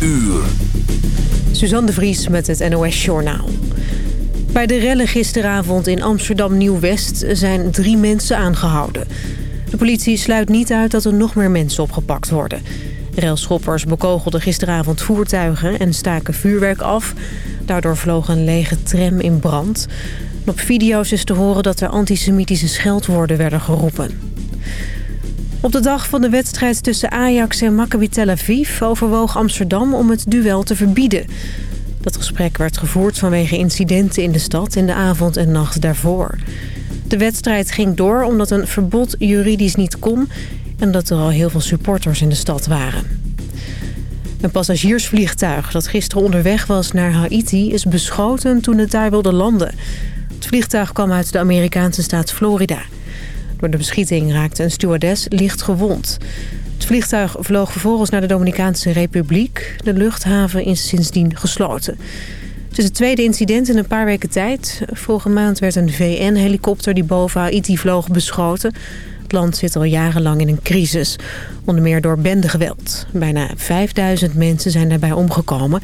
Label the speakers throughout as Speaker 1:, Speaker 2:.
Speaker 1: uur.
Speaker 2: Suzanne de Vries met het NOS Journaal. Bij de rellen gisteravond in Amsterdam-Nieuw-West zijn drie mensen aangehouden. De politie sluit niet uit dat er nog meer mensen opgepakt worden. Relschoppers bekogelden gisteravond voertuigen en staken vuurwerk af. Daardoor vloog een lege tram in brand. op video's is te horen dat er antisemitische scheldwoorden werden geroepen. Op de dag van de wedstrijd tussen Ajax en Maccabi Tel Aviv... overwoog Amsterdam om het duel te verbieden. Dat gesprek werd gevoerd vanwege incidenten in de stad... in de avond en nacht daarvoor. De wedstrijd ging door omdat een verbod juridisch niet kon... en omdat er al heel veel supporters in de stad waren. Een passagiersvliegtuig dat gisteren onderweg was naar Haiti... is beschoten toen het daar wilde landen. Het vliegtuig kwam uit de Amerikaanse staat Florida... Door de beschieting raakte een stewardess licht gewond. Het vliegtuig vloog vervolgens naar de Dominicaanse Republiek. De luchthaven is sindsdien gesloten. Het is het tweede incident in een paar weken tijd. Vorige maand werd een VN-helikopter die boven Haiti vloog beschoten. Het land zit al jarenlang in een crisis. Onder meer door bendegeweld. Bijna 5000 mensen zijn daarbij omgekomen.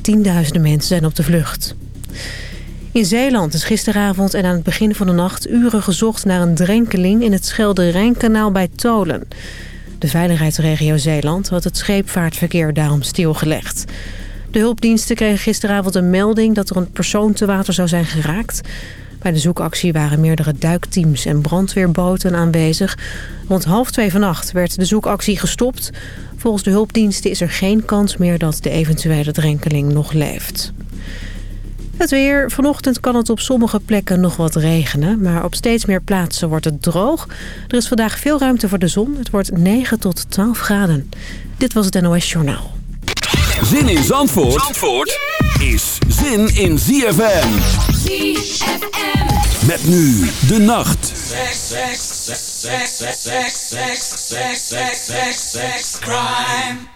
Speaker 2: Tienduizenden mensen zijn op de vlucht. In Zeeland is gisteravond en aan het begin van de nacht uren gezocht naar een drenkeling in het Schelde-Rijnkanaal bij Tolen. De veiligheidsregio Zeeland had het scheepvaartverkeer daarom stilgelegd. De hulpdiensten kregen gisteravond een melding dat er een persoon te water zou zijn geraakt. Bij de zoekactie waren meerdere duikteams en brandweerboten aanwezig. Rond half twee vannacht werd de zoekactie gestopt. Volgens de hulpdiensten is er geen kans meer dat de eventuele drenkeling nog leeft. Het weer. Vanochtend kan het op sommige plekken nog wat regenen. Maar op steeds meer plaatsen wordt het droog. Er is vandaag veel ruimte voor de zon. Het wordt 9 tot 12 graden. Dit was het NOS Journaal.
Speaker 1: Zin in Zandvoort, Zandvoort is zin in ZFM.
Speaker 3: ZFM.
Speaker 1: Met nu de nacht.
Speaker 3: Crime.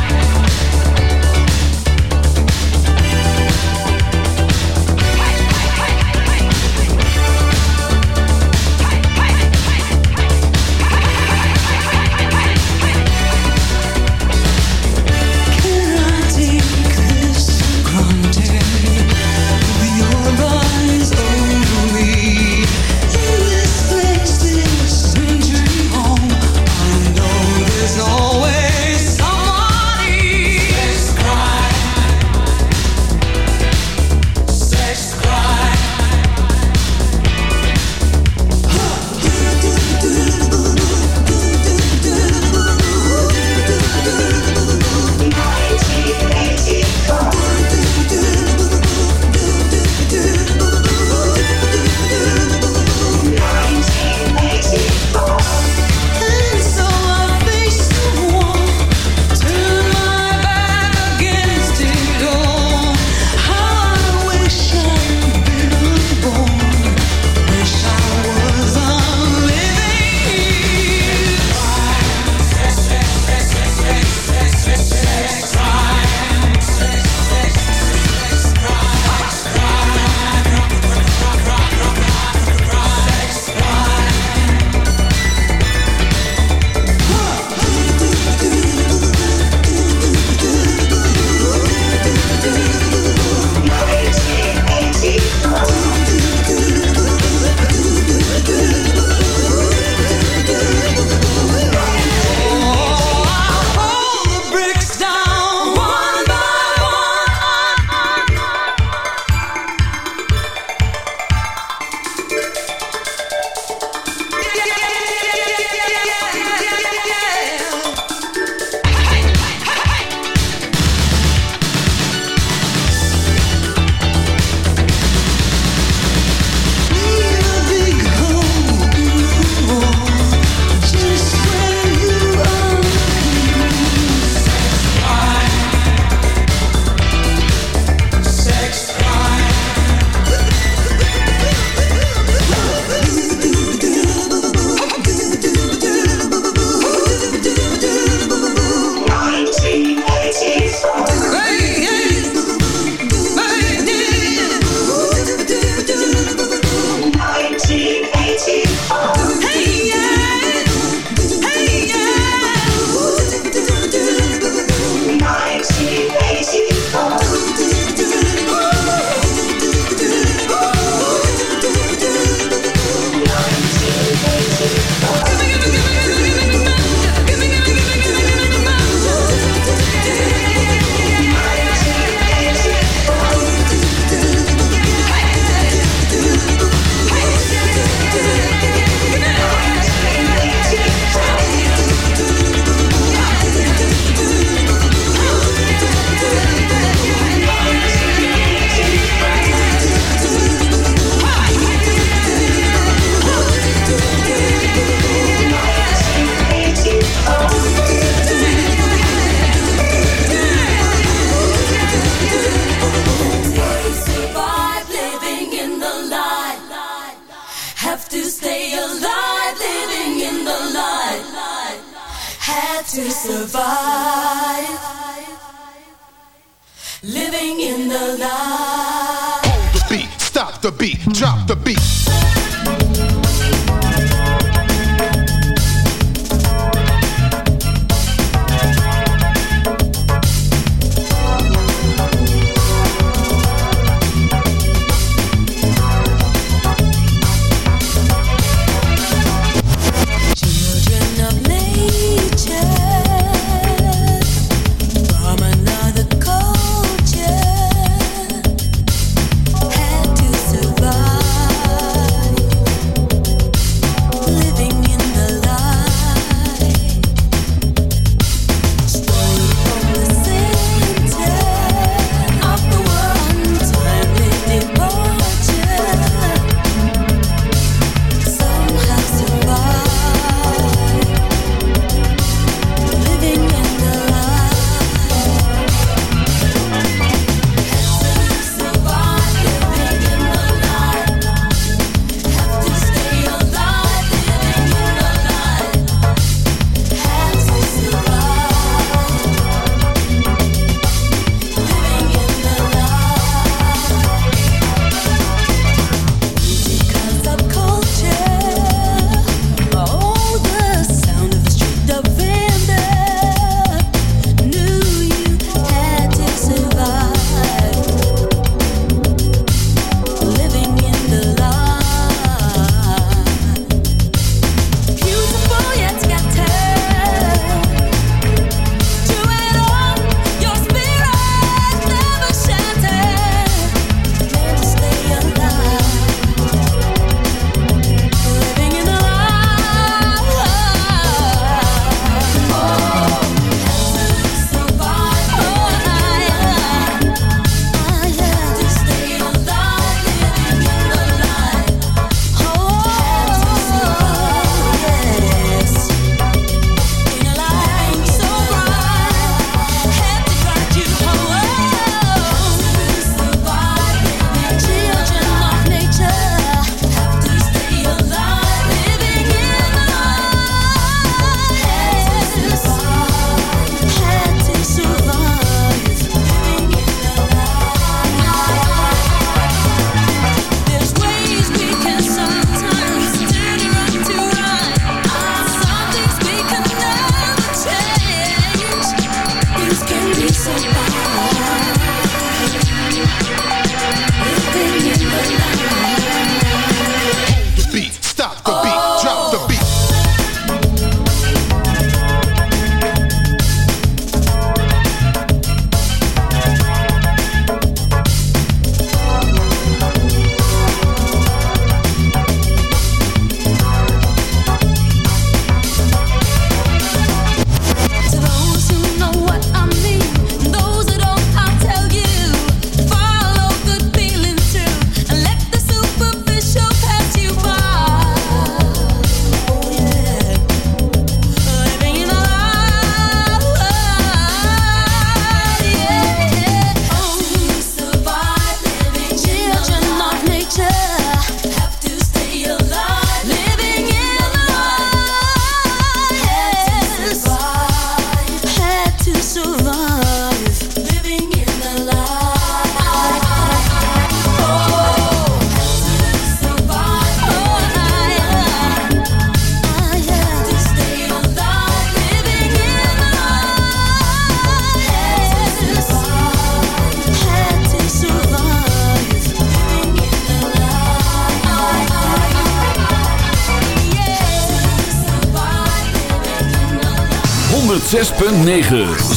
Speaker 4: 106.9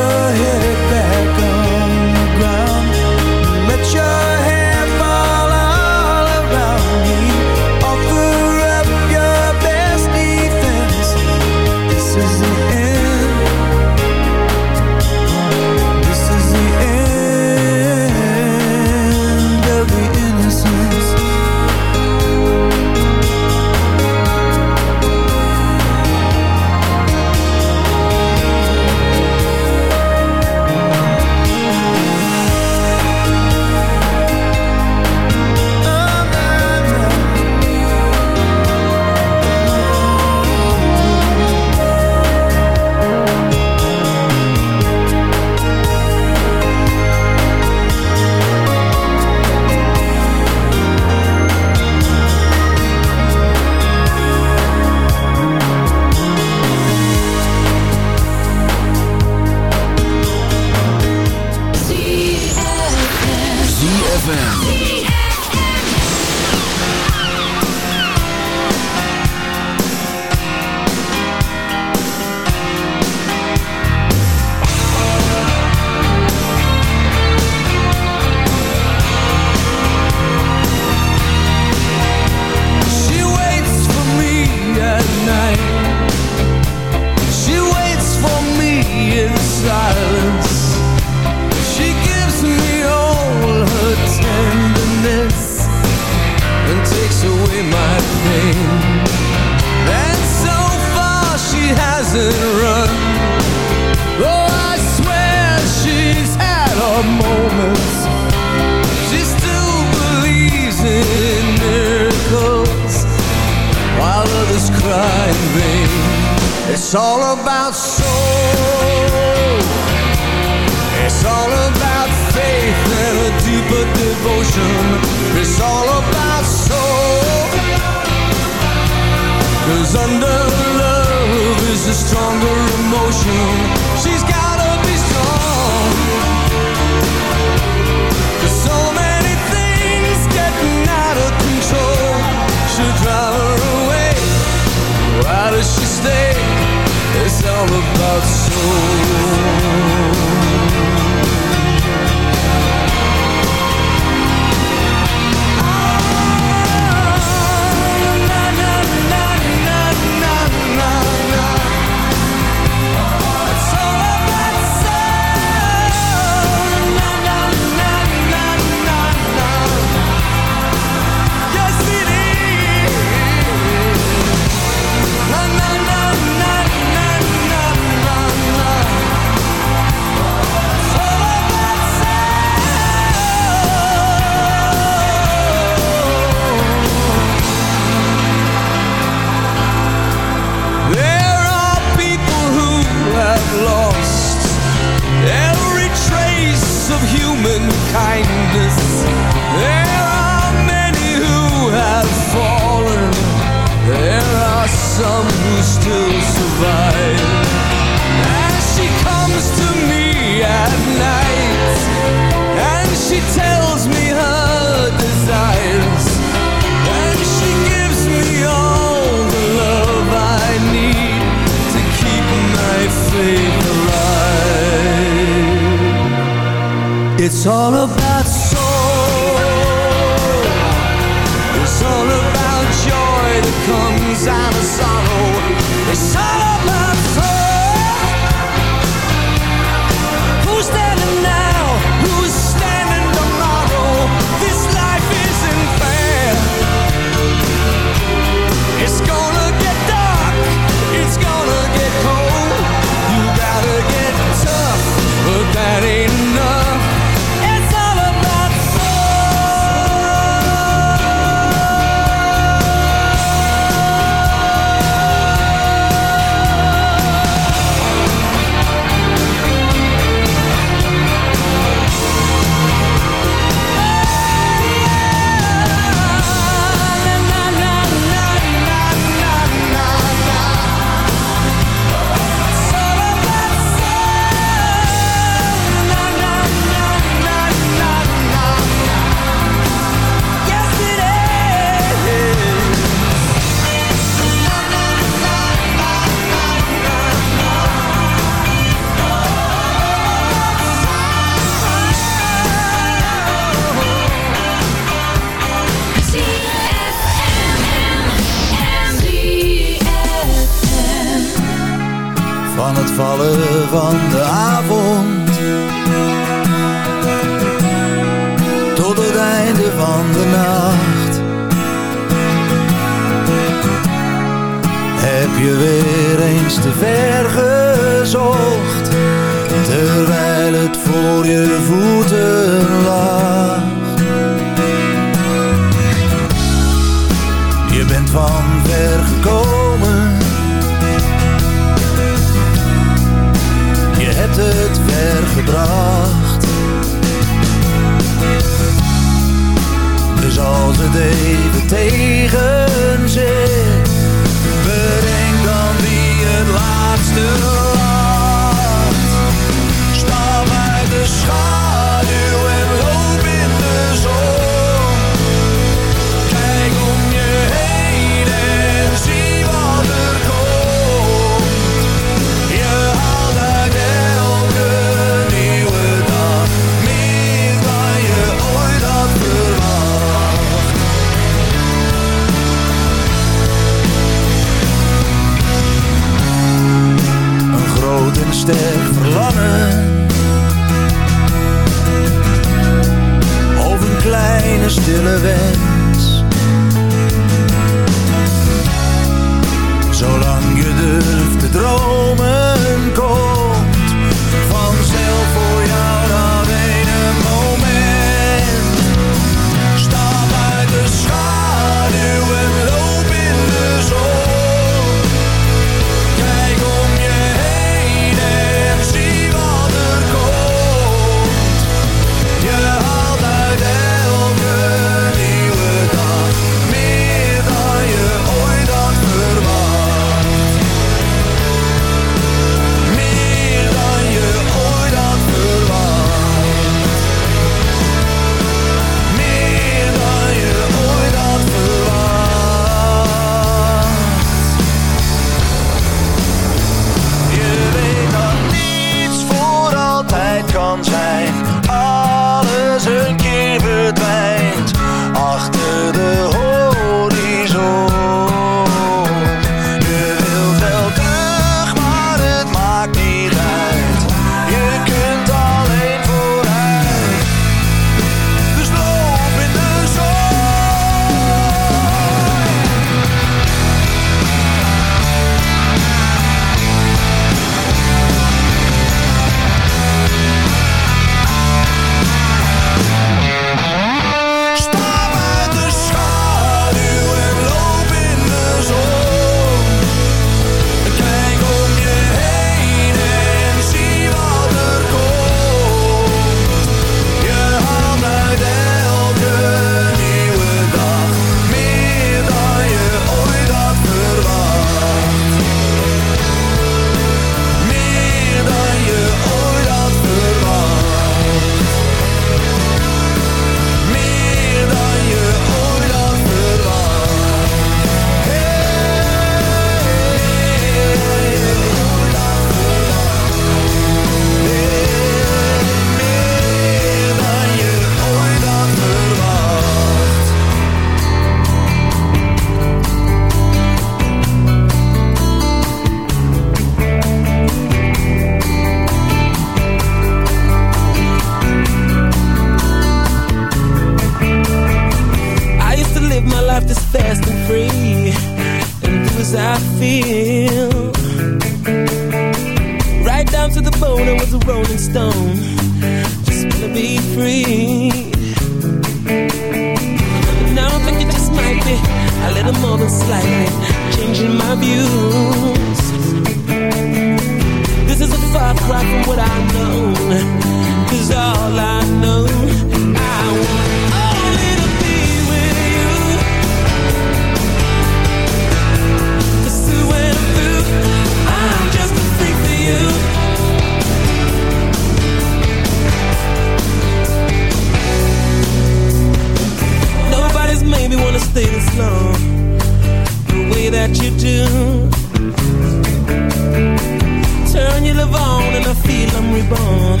Speaker 5: reborn.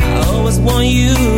Speaker 5: I always want you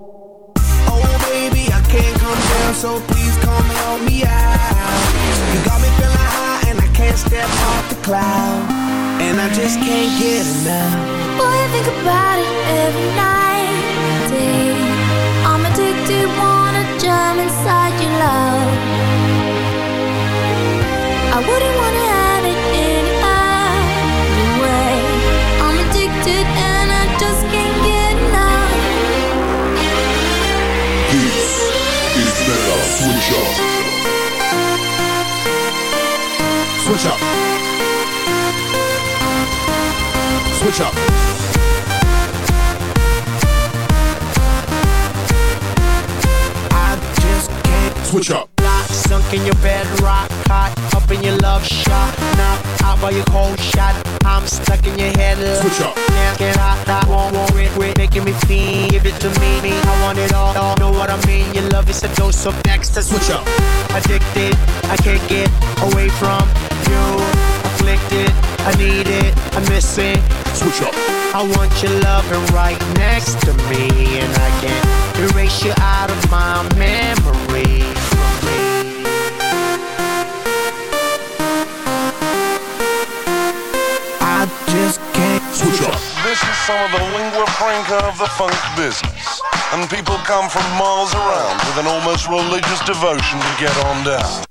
Speaker 6: Down, so please come help me out. You got me feeling high and I can't step off the cloud. And I just can't get enough.
Speaker 7: Boy, I think about it every night day. I'm addicted, wanna jump inside your love. I wouldn't wanna
Speaker 8: Switch up.
Speaker 6: I just can't
Speaker 8: Switch up.
Speaker 6: Sunk in your bed, rock hot, up in your love shot. Now out by your cold shot. I'm stuck in your head.
Speaker 8: Switch up.
Speaker 6: Can't get out, I won't worry, quit making me feel. Give it to me, me. I want it all, all. Know what I mean? Your love is a dose of next.
Speaker 8: Switch up.
Speaker 6: Addicted, I can't get away from you. Afflicted, I need it, I miss it.
Speaker 8: Switch up.
Speaker 6: I want your loving right next to me, and I can't erase you out of my memory.
Speaker 9: I just can't
Speaker 8: Switch up.
Speaker 10: This is some of the lingua franca of the funk business. And people come from miles around with an almost religious devotion to get on down.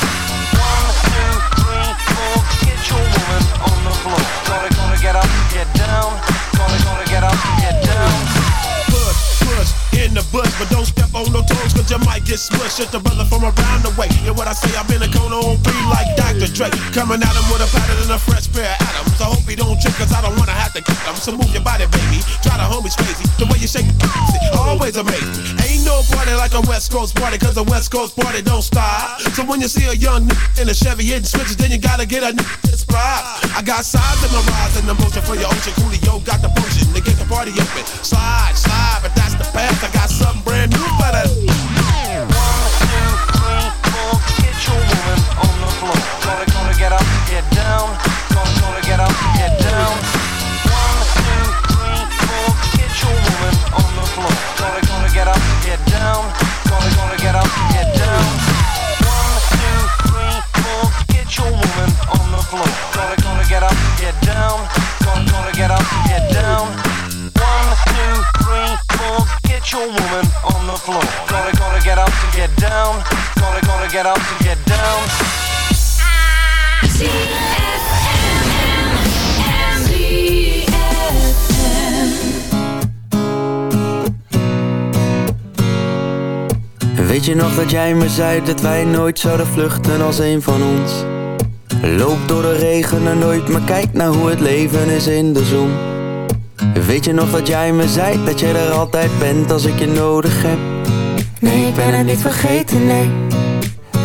Speaker 11: In but don't no toes, cause you might get smushed. It's the brother from around the way. And what I say, I've been a cone on three like Dr. Dre. Coming at him with a pattern and a fresh pair of atoms. I hope he don't trip, cause I don't wanna have to kick him. So move your body, baby. Try the homies crazy. The way you shake it, always amazing. Ain't no party like a West Coast party, cause a West Coast party don't stop. So when you see a young in a Chevy hitting switches, then you gotta get a inspired. I got sides in my rise and emotion for your ocean. Coolio got the potion to get the party open. Slide, slide, but that's the path. I got something brand new for.
Speaker 10: Get up to get down.
Speaker 12: Weet je nog dat jij me zei dat wij nooit zouden vluchten als een van ons? Loop door de regen en nooit, maar kijk naar hoe het leven is in de zon. Weet je nog dat jij me zei dat jij er altijd bent als ik je nodig heb? Nee, ik ben het niet vergeten, nee.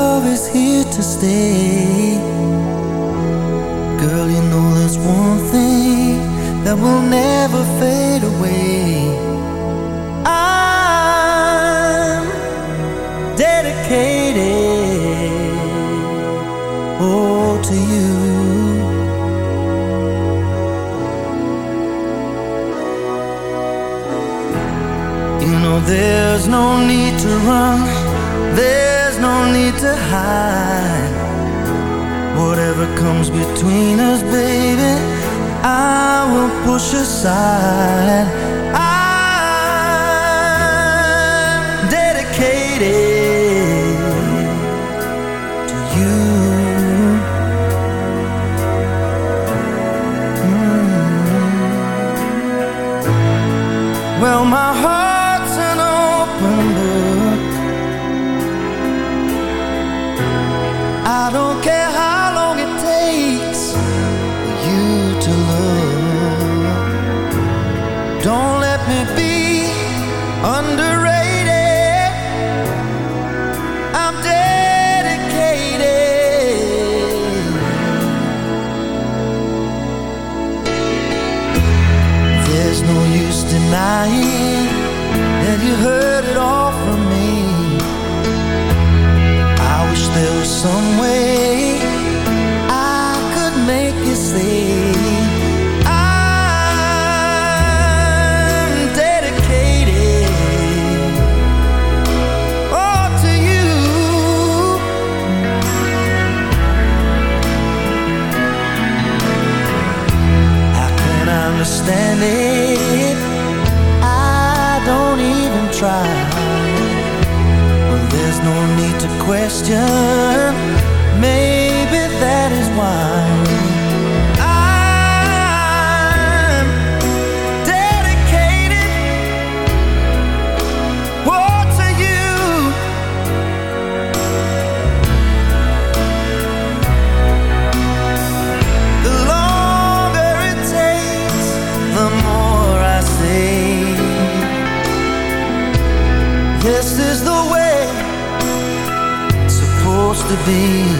Speaker 13: love is
Speaker 4: here to stay. Girl, you know there's one thing That will never fade away. I'm dedicated Oh, to you. You know there's no need to run to hide Whatever comes between us, baby. I will push aside some way I could make you see. Understand it? I don't even try. Well, there's no need question. Maybe that is why. be.